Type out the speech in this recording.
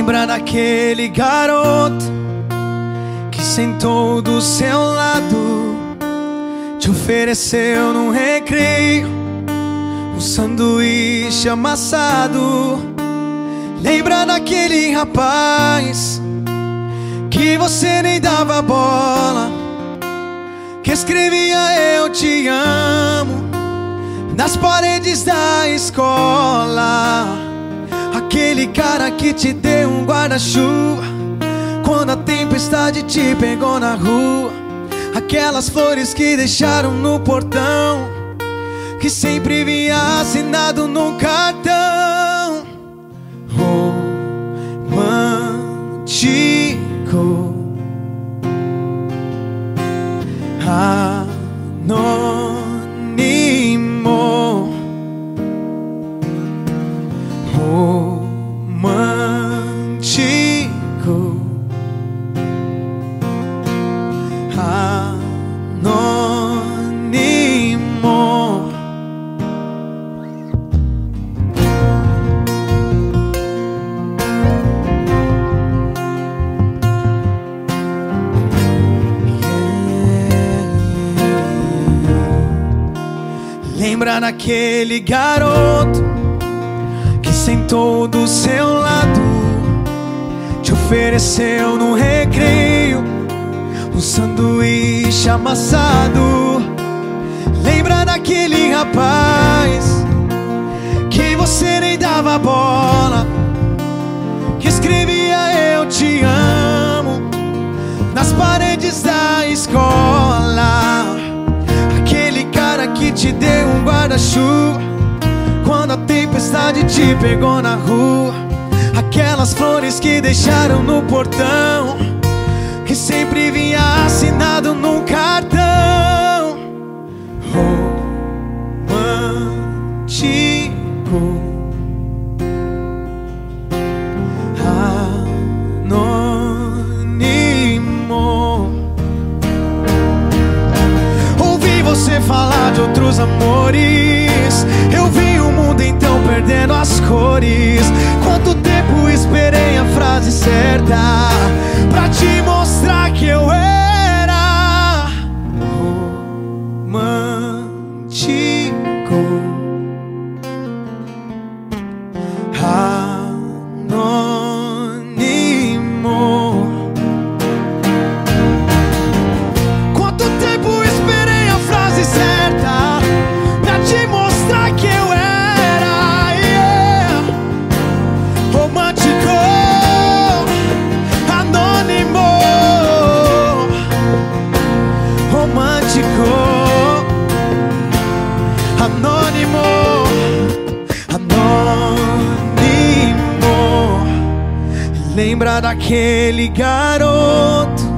Lembra daquele garoto que sentou do seu lado, te ofereceu num recreio um sanduíche amassado. Lembra daquele rapaz que você nem dava bola, que escrevia eu te amo nas paredes da escola. Aquele cara que te deu um guarda-chuva. Quando a tempestade te pegou na rua. Aquelas flores que deixaram no portão. Que sempre vinha assinado no cartão. Romântico. Anônimo Lembra daquele garoto que sentou do seu lado, te ofereceu no recreio um sanduíche amassado. Lembra daquele rapaz que você nem dava bola, quando a tempestade te pegou na rua. Aquelas flores que deixaram no portão, que sempre vinha assinado num cartão. Romântico. Amores. Eu vi o mundo então perdendo as cores. Quanto tempo esperei a frase certa pra te mostrar que eu era romântico, anônimo, romântico, anônimo, anônimo. Lembra daquele garoto